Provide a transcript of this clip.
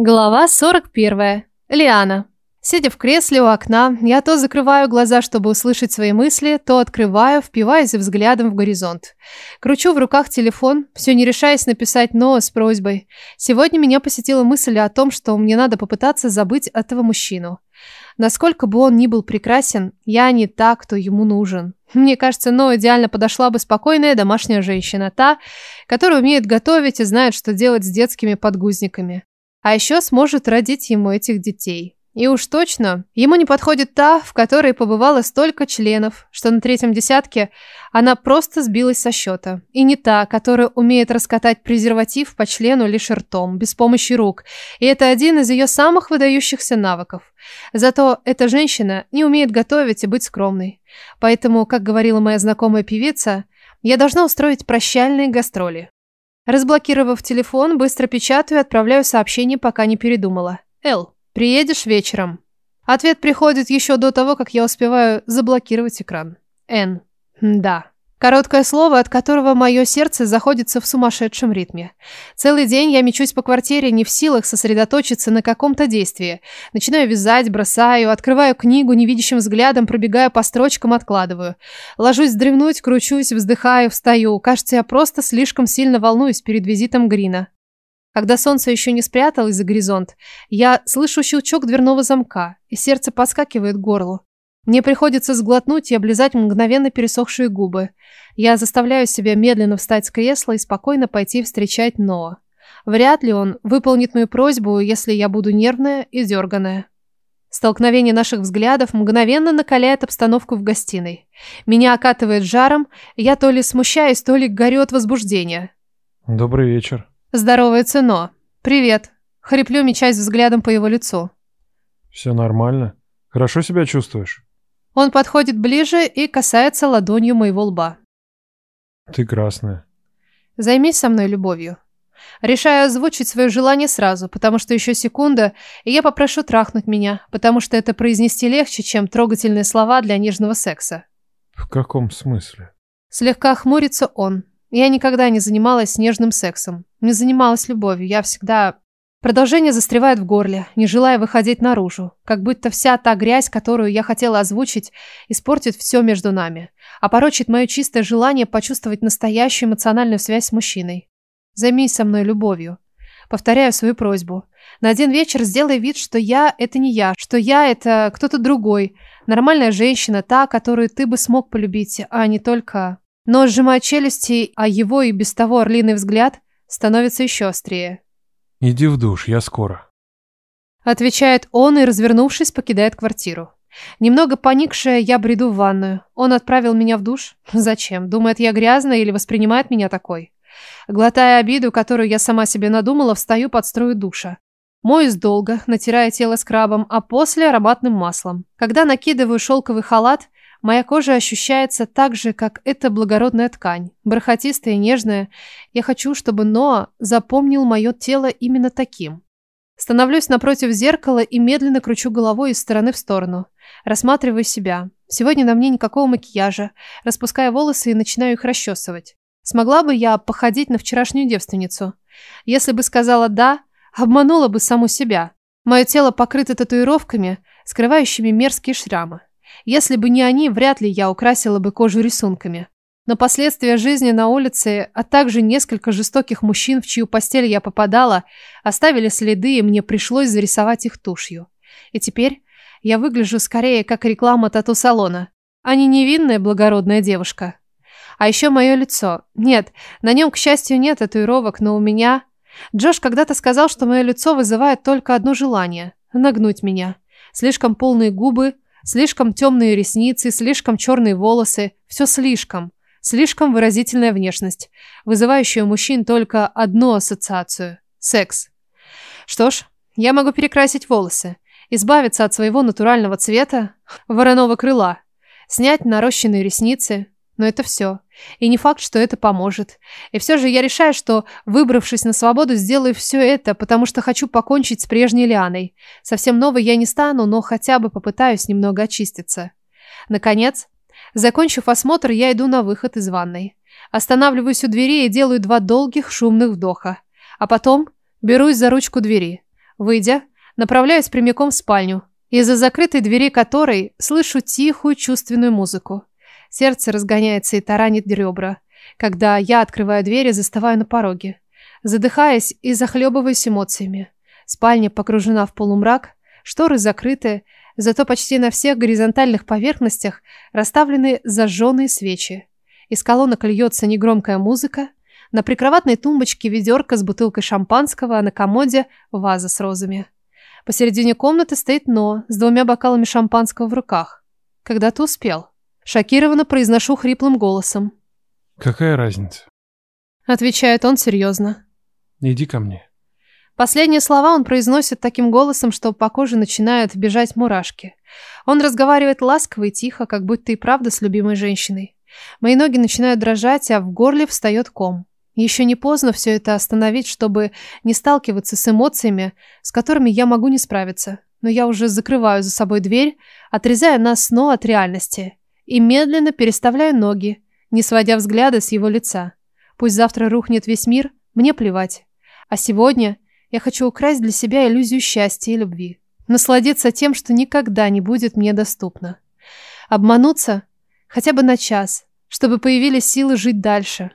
Глава 41. Лиана. Сидя в кресле у окна, я то закрываю глаза, чтобы услышать свои мысли, то открываю, впиваясь взглядом в горизонт. Кручу в руках телефон, все не решаясь написать «но» с просьбой. Сегодня меня посетила мысль о том, что мне надо попытаться забыть этого мужчину. Насколько бы он ни был прекрасен, я не та, кто ему нужен. Мне кажется, но идеально подошла бы спокойная домашняя женщина, та, которая умеет готовить и знает, что делать с детскими подгузниками. А еще сможет родить ему этих детей. И уж точно, ему не подходит та, в которой побывало столько членов, что на третьем десятке она просто сбилась со счета. И не та, которая умеет раскатать презерватив по члену лишь ртом, без помощи рук. И это один из ее самых выдающихся навыков. Зато эта женщина не умеет готовить и быть скромной. Поэтому, как говорила моя знакомая певица, я должна устроить прощальные гастроли. Разблокировав телефон, быстро печатаю и отправляю сообщение, пока не передумала. «Эл, приедешь вечером?» Ответ приходит еще до того, как я успеваю заблокировать экран. «Н. Да». Короткое слово, от которого мое сердце заходится в сумасшедшем ритме. Целый день я мечусь по квартире, не в силах сосредоточиться на каком-то действии. Начинаю вязать, бросаю, открываю книгу, невидящим взглядом пробегаю по строчкам, откладываю. Ложусь древнуть, кручусь, вздыхаю, встаю. Кажется, я просто слишком сильно волнуюсь перед визитом Грина. Когда солнце еще не спряталось за горизонт, я слышу щелчок дверного замка, и сердце подскакивает к горлу. Мне приходится сглотнуть и облизать мгновенно пересохшие губы. Я заставляю себя медленно встать с кресла и спокойно пойти встречать Ноа. Вряд ли он выполнит мою просьбу, если я буду нервная и дерганая. Столкновение наших взглядов мгновенно накаляет обстановку в гостиной. Меня окатывает жаром, я то ли смущаюсь, то ли горю от возбуждения. Добрый вечер. Здоровается Но. Привет. Хриплю, мечась взглядом по его лицу. Все нормально? Хорошо себя чувствуешь? Он подходит ближе и касается ладонью моего лба. Ты красная. Займись со мной любовью. Решаю озвучить свое желание сразу, потому что еще секунда, и я попрошу трахнуть меня, потому что это произнести легче, чем трогательные слова для нежного секса. В каком смысле? Слегка хмурится он. Я никогда не занималась нежным сексом. Не занималась любовью. Я всегда Продолжение застревает в горле, не желая выходить наружу, как будто вся та грязь, которую я хотела озвучить, испортит все между нами, опорочит мое чистое желание почувствовать настоящую эмоциональную связь с мужчиной. Займись со мной любовью. Повторяю свою просьбу. На один вечер сделай вид, что я – это не я, что я – это кто-то другой, нормальная женщина, та, которую ты бы смог полюбить, а не только... Но, сжимая челюсти, а его и без того орлиный взгляд становится еще острее. Иди в душ, я скоро. Отвечает он и, развернувшись, покидает квартиру. Немного поникшая, я бреду в ванную. Он отправил меня в душ? Зачем? Думает, я грязная или воспринимает меня такой? Глотая обиду, которую я сама себе надумала, встаю под струю душа. Моюсь долго, натирая тело скрабом, а после ароматным маслом. Когда накидываю шелковый халат, Моя кожа ощущается так же, как эта благородная ткань, бархатистая и нежная. Я хочу, чтобы Ноа запомнил мое тело именно таким. Становлюсь напротив зеркала и медленно кручу головой из стороны в сторону. Рассматриваю себя. Сегодня на мне никакого макияжа. Распускаю волосы и начинаю их расчесывать. Смогла бы я походить на вчерашнюю девственницу? Если бы сказала «да», обманула бы саму себя. Мое тело покрыто татуировками, скрывающими мерзкие шрамы. Если бы не они, вряд ли я украсила бы кожу рисунками. Но последствия жизни на улице, а также несколько жестоких мужчин, в чью постель я попадала, оставили следы, и мне пришлось зарисовать их тушью. И теперь я выгляжу скорее как реклама тату-салона, а не невинная благородная девушка. А еще мое лицо. Нет, на нем, к счастью, нет татуировок, но у меня... Джош когда-то сказал, что мое лицо вызывает только одно желание – нагнуть меня. Слишком полные губы – Слишком темные ресницы, слишком черные волосы. Все слишком. Слишком выразительная внешность, вызывающая у мужчин только одну ассоциацию – секс. Что ж, я могу перекрасить волосы, избавиться от своего натурального цвета, вороного крыла, снять нарощенные ресницы, но это все. И не факт, что это поможет. И все же я решаю, что, выбравшись на свободу, сделаю все это, потому что хочу покончить с прежней Лианой. Совсем новой я не стану, но хотя бы попытаюсь немного очиститься. Наконец, закончив осмотр, я иду на выход из ванной. Останавливаюсь у двери и делаю два долгих шумных вдоха. А потом берусь за ручку двери. Выйдя, направляюсь прямиком в спальню, из-за закрытой двери которой слышу тихую чувственную музыку. Сердце разгоняется и таранит ребра, когда я открываю дверь и застываю на пороге, задыхаясь и захлебываясь эмоциями. Спальня погружена в полумрак, шторы закрыты, зато почти на всех горизонтальных поверхностях расставлены зажженные свечи. Из колонок льется негромкая музыка, на прикроватной тумбочке ведерко с бутылкой шампанского, а на комоде ваза с розами. Посередине комнаты стоит Но с двумя бокалами шампанского в руках. Когда ты успел? Шокированно произношу хриплым голосом. Какая разница? Отвечает он серьезно. Иди ко мне. Последние слова он произносит таким голосом, что по коже начинают бежать мурашки. Он разговаривает ласково и тихо, как будто и правда с любимой женщиной. Мои ноги начинают дрожать, а в горле встает ком. Еще не поздно все это остановить, чтобы не сталкиваться с эмоциями, с которыми я могу не справиться. Но я уже закрываю за собой дверь, отрезая нас снова от реальности. И медленно переставляю ноги, не сводя взгляда с его лица. Пусть завтра рухнет весь мир, мне плевать. А сегодня я хочу украсть для себя иллюзию счастья и любви. Насладиться тем, что никогда не будет мне доступно. Обмануться хотя бы на час, чтобы появились силы жить дальше.